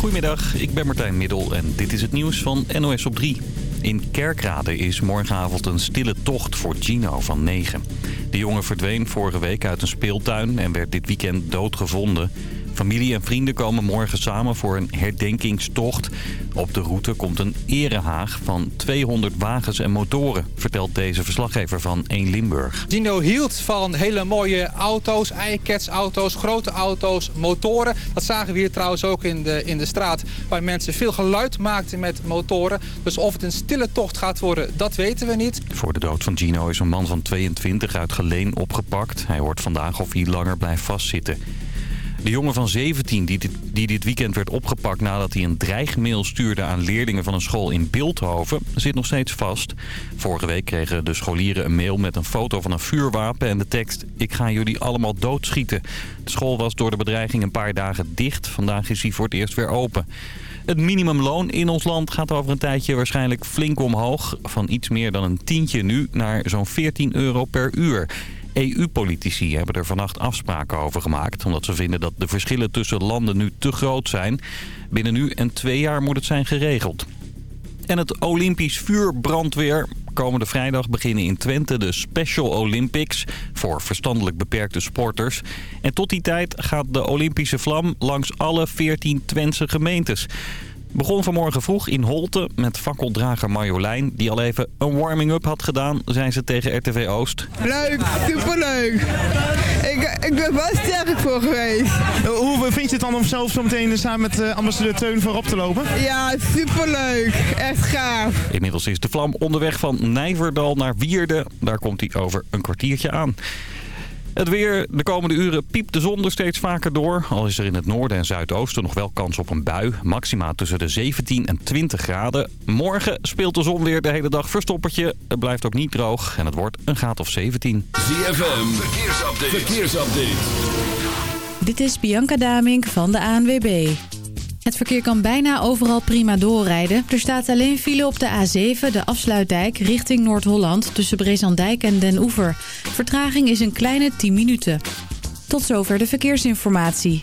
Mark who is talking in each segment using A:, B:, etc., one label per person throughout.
A: Goedemiddag, ik ben Martijn Middel en dit is het nieuws van NOS op 3. In Kerkrade is morgenavond een stille tocht voor Gino van 9. De jongen verdween vorige week uit een speeltuin en werd dit weekend doodgevonden. Familie en vrienden komen morgen samen voor een herdenkingstocht. Op de route komt een erehaag van 200 wagens en motoren, vertelt deze verslaggever van 1 Limburg.
B: Gino hield van hele mooie auto's, auto's, grote auto's, motoren. Dat zagen we hier trouwens ook in de, in de straat, waar mensen veel geluid maakten met motoren. Dus of het een stille tocht gaat worden, dat weten we niet.
A: Voor de dood van Gino is een man van 22 uit Geleen opgepakt. Hij hoort vandaag of hij langer blijft vastzitten. De jongen van 17 die dit, dit weekend werd opgepakt nadat hij een dreigmail stuurde aan leerlingen van een school in Beeldhoven, zit nog steeds vast. Vorige week kregen de scholieren een mail met een foto van een vuurwapen en de tekst ik ga jullie allemaal doodschieten. De school was door de bedreiging een paar dagen dicht. Vandaag is hij voor het eerst weer open. Het minimumloon in ons land gaat over een tijdje waarschijnlijk flink omhoog. Van iets meer dan een tientje nu naar zo'n 14 euro per uur. EU-politici hebben er vannacht afspraken over gemaakt... omdat ze vinden dat de verschillen tussen landen nu te groot zijn. Binnen nu en twee jaar moet het zijn geregeld. En het Olympisch vuurbrandweer. Komende vrijdag beginnen in Twente de Special Olympics voor verstandelijk beperkte sporters. En tot die tijd gaat de Olympische vlam langs alle 14 Twentse gemeentes. Begon vanmorgen vroeg in Holte met fakkeldrager Marjolein... die al even een warming-up had gedaan, zijn ze tegen RTV Oost.
C: Leuk, superleuk. Ik, ik ben wel sterk voor geweest.
D: Hoe vind je het dan om zelf zo meteen samen met uh, ambassadeur Teun voorop te lopen?
C: Ja, superleuk. Echt gaaf.
A: Inmiddels is de vlam onderweg van Nijverdal naar Wierde. Daar komt hij over een kwartiertje aan. Het weer. De komende uren piept de zon er steeds vaker door. Al is er in het noorden en zuidoosten nog wel kans op een bui. Maxima tussen de 17 en 20 graden. Morgen speelt de zon weer de hele dag verstoppertje. Het blijft ook niet droog en het wordt een graad of 17.
E: ZFM. Verkeersupdate. Verkeersupdate.
F: Dit is Bianca Damink van de ANWB. Het verkeer kan bijna overal prima doorrijden. Er staat alleen file op de A7, de afsluitdijk, richting Noord-Holland... tussen Brezandijk en Den Oever. Vertraging is een kleine 10 minuten. Tot zover de verkeersinformatie.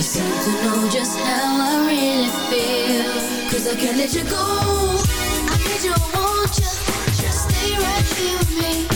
G: Seem to know just how I really feel. Cause I can't let you go. I need you, want you Stay right here with me.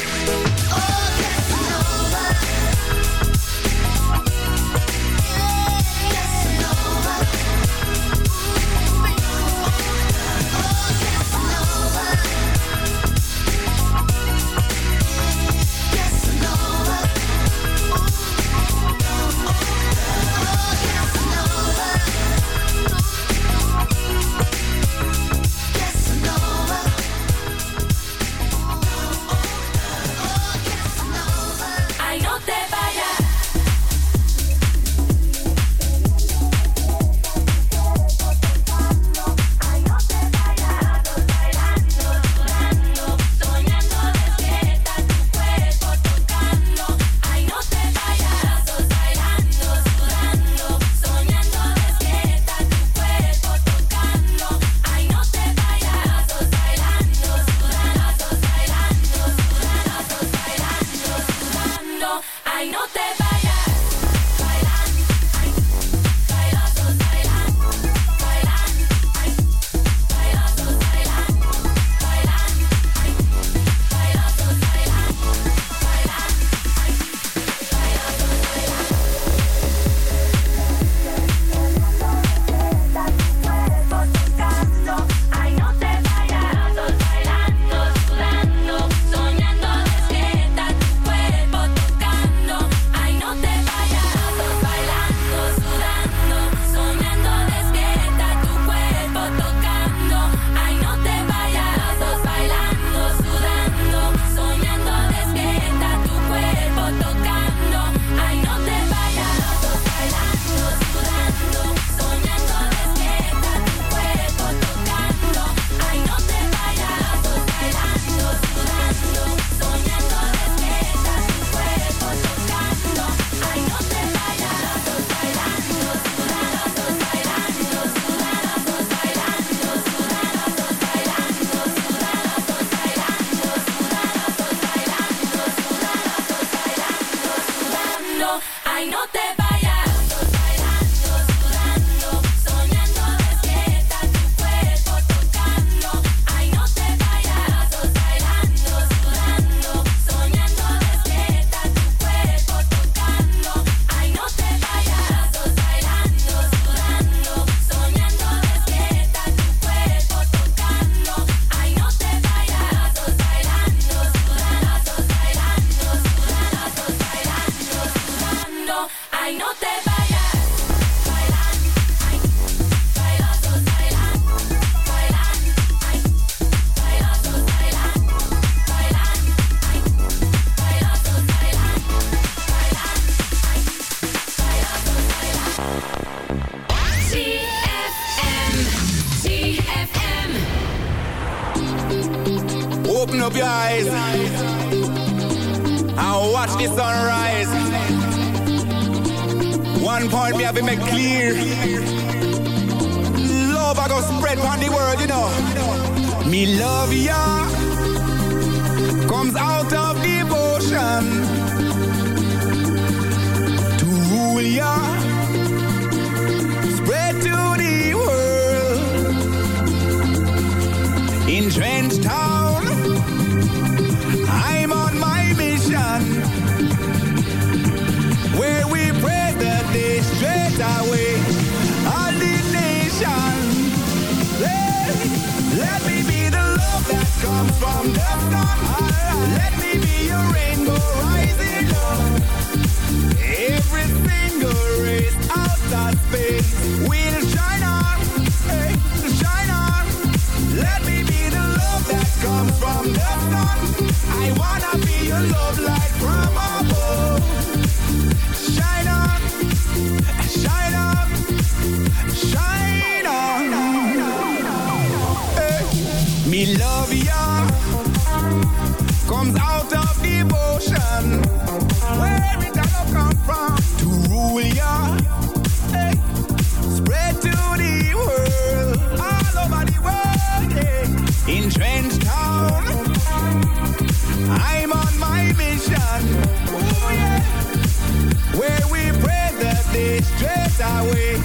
H: straight away.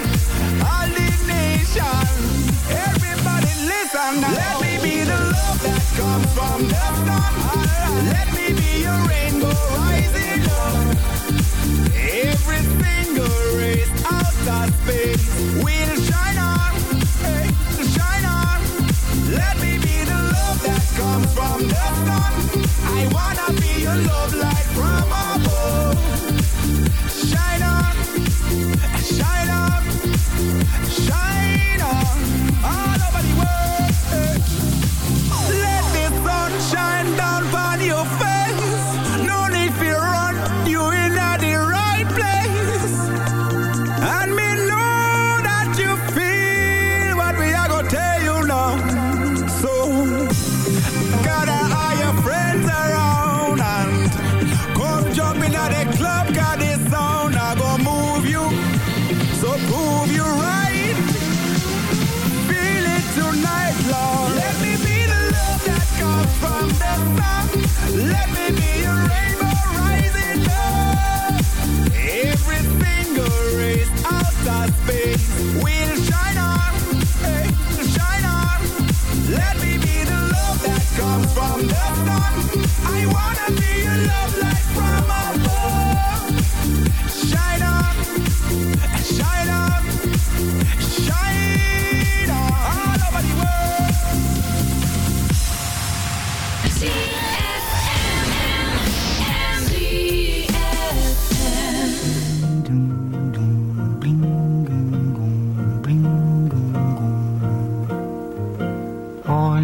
H: All the nations, everybody listen now. Let me be the love that comes from the sun. Let me be your rainbow rising up. Every single race out of space will shine on, hey, shine on. Let me be the love that comes from the sun. I wanna be your love.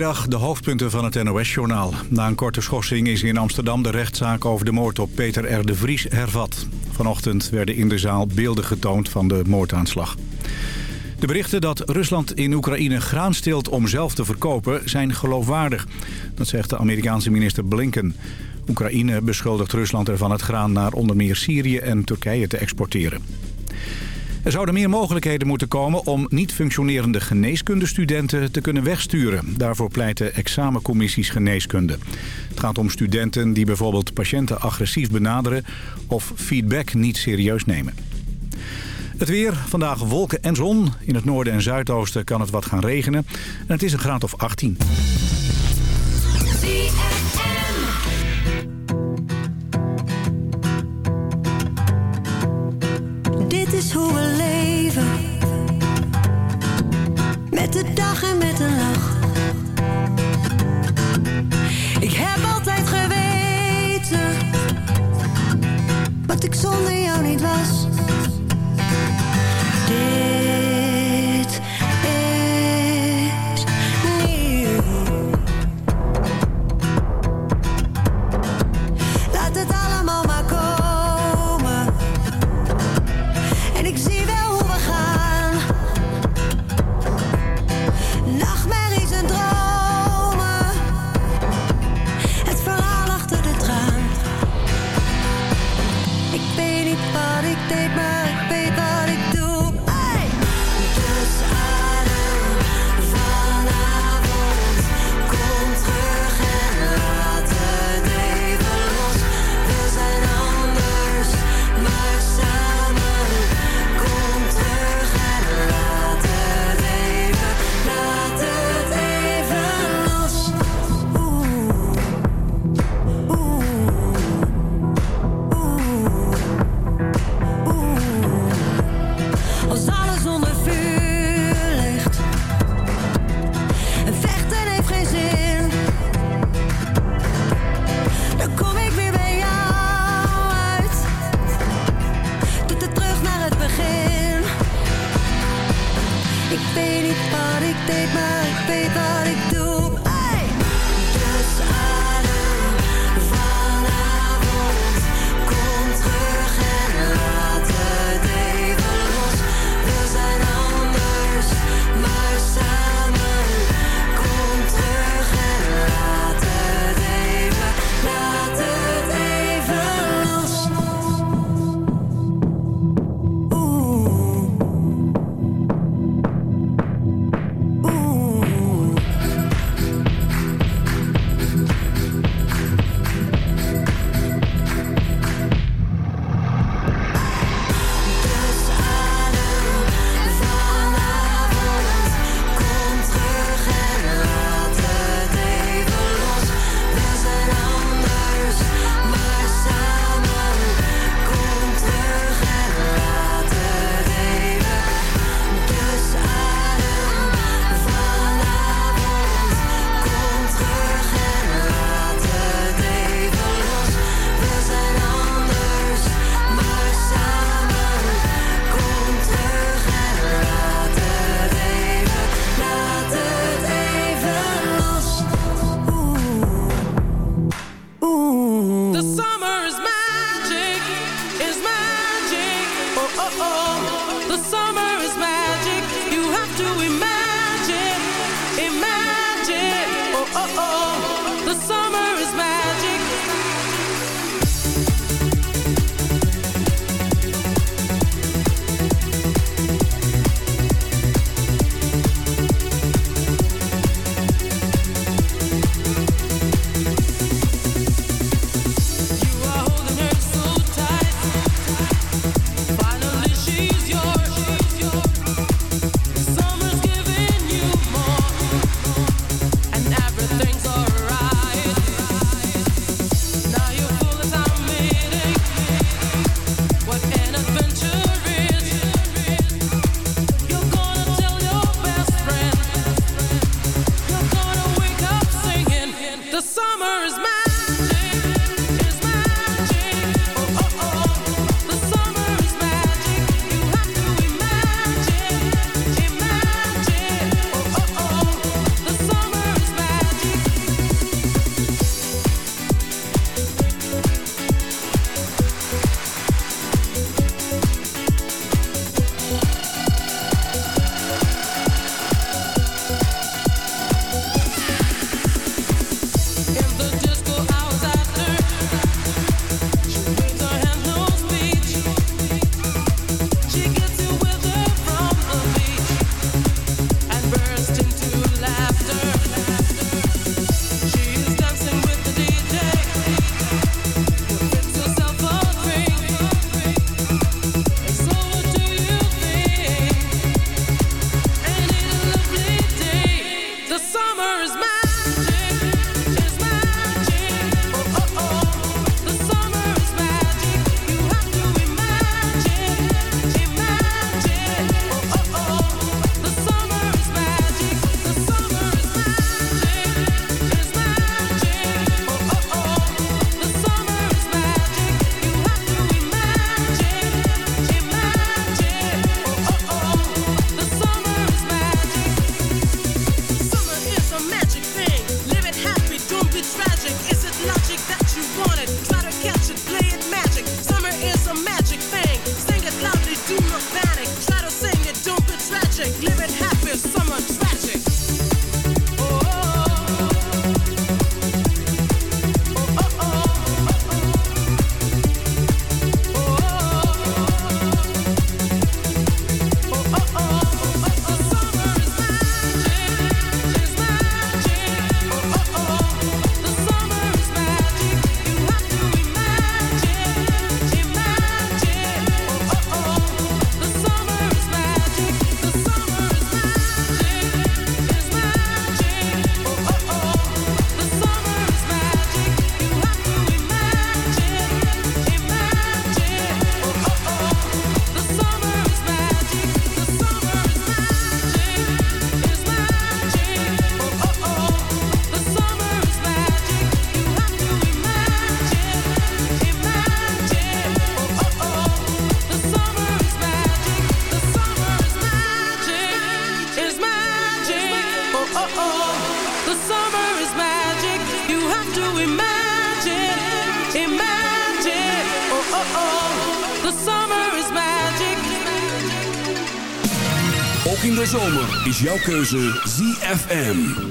E: De
I: hoofdpunten van het NOS-journaal. Na een korte schorsing is in Amsterdam de rechtszaak over de moord op Peter R. de Vries hervat. Vanochtend werden in de zaal beelden getoond van de moordaanslag. De berichten dat Rusland in Oekraïne graan steelt om zelf te verkopen zijn geloofwaardig. Dat zegt de Amerikaanse minister Blinken. Oekraïne beschuldigt Rusland ervan het graan naar onder meer Syrië en Turkije te exporteren. Er zouden meer mogelijkheden moeten komen om niet functionerende geneeskundestudenten te kunnen wegsturen. Daarvoor pleiten examencommissies geneeskunde. Het gaat om studenten die bijvoorbeeld patiënten agressief benaderen of feedback niet serieus nemen. Het weer, vandaag wolken en zon. In het noorden en zuidoosten kan het wat gaan regenen. En het is een graad of 18.
J: Ik weet niet wat ik deed, maar ik weet ik
K: jouw keuze ZFM.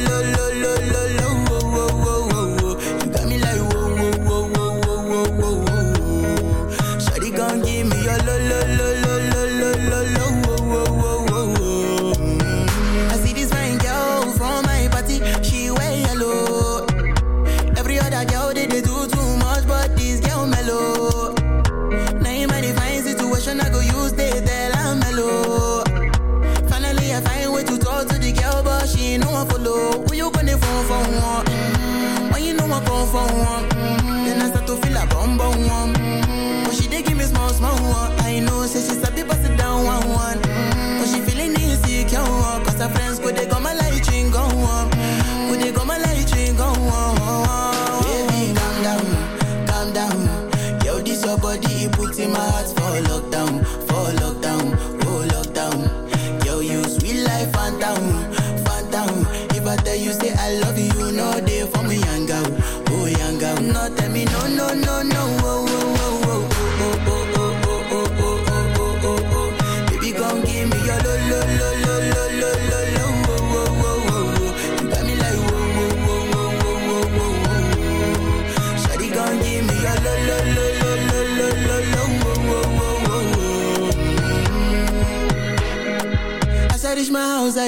L: Lo, lo,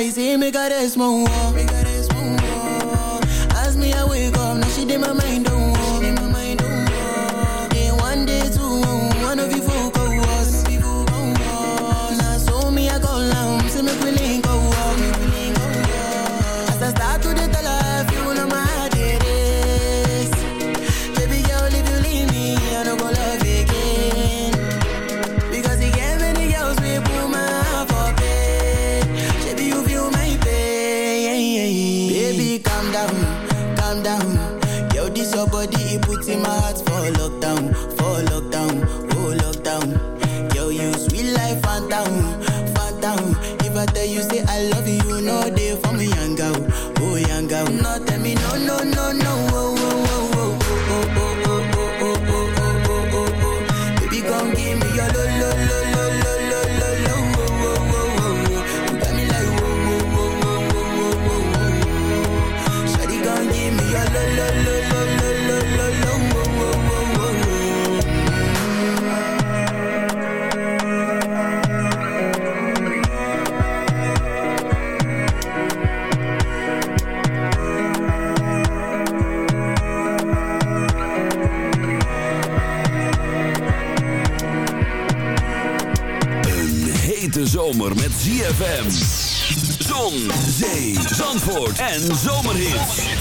L: is in me got a small
E: en
M: zomerhits.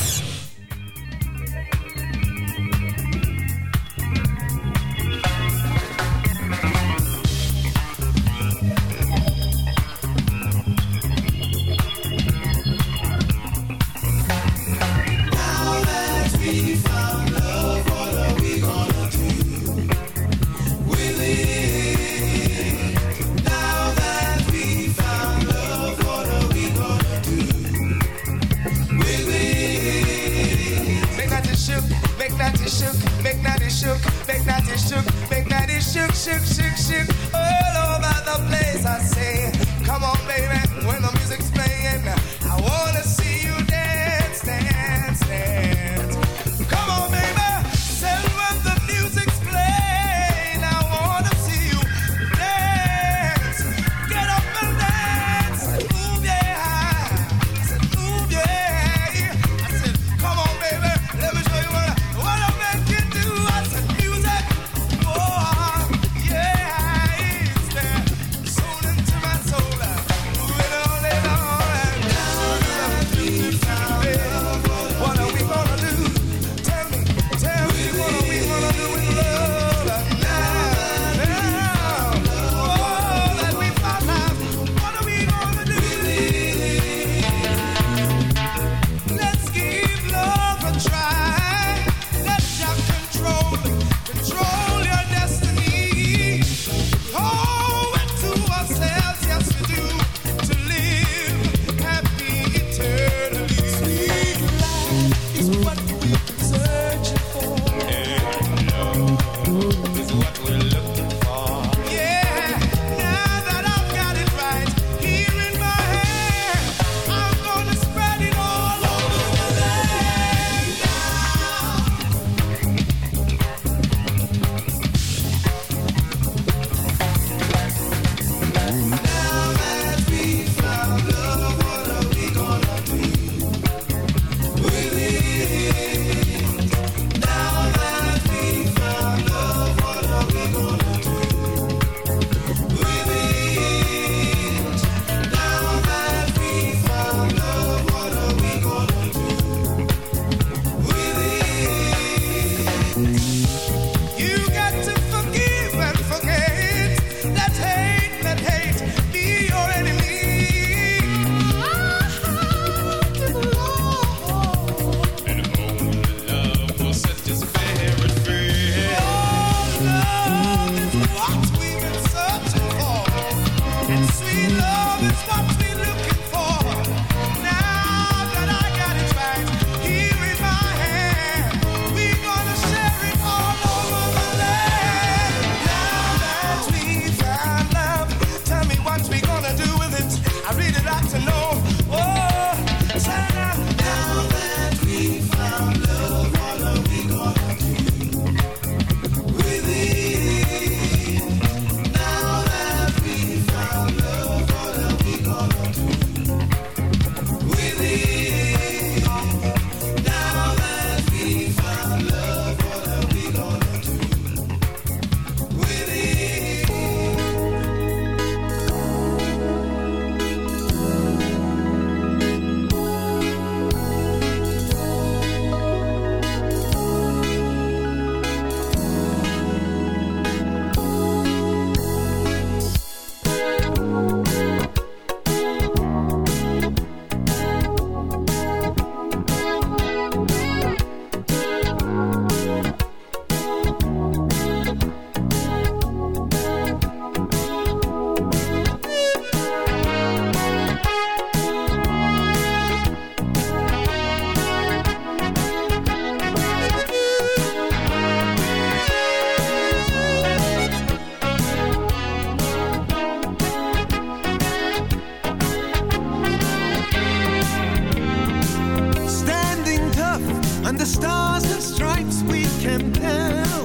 M: and
N: the
J: stars and stripes we can tell.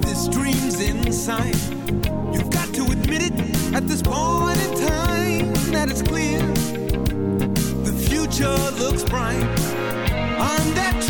J: This dream's inside. You've got to admit it at this point in time that it's clear. The future looks bright on that.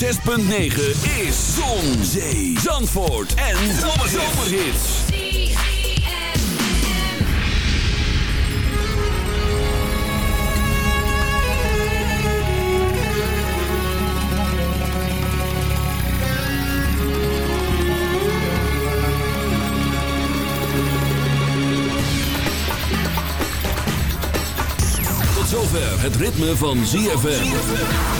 E: 106.9 is Zon, Zee, Zandvoort en Zomerhits. Tot zover het ritme van ZFM.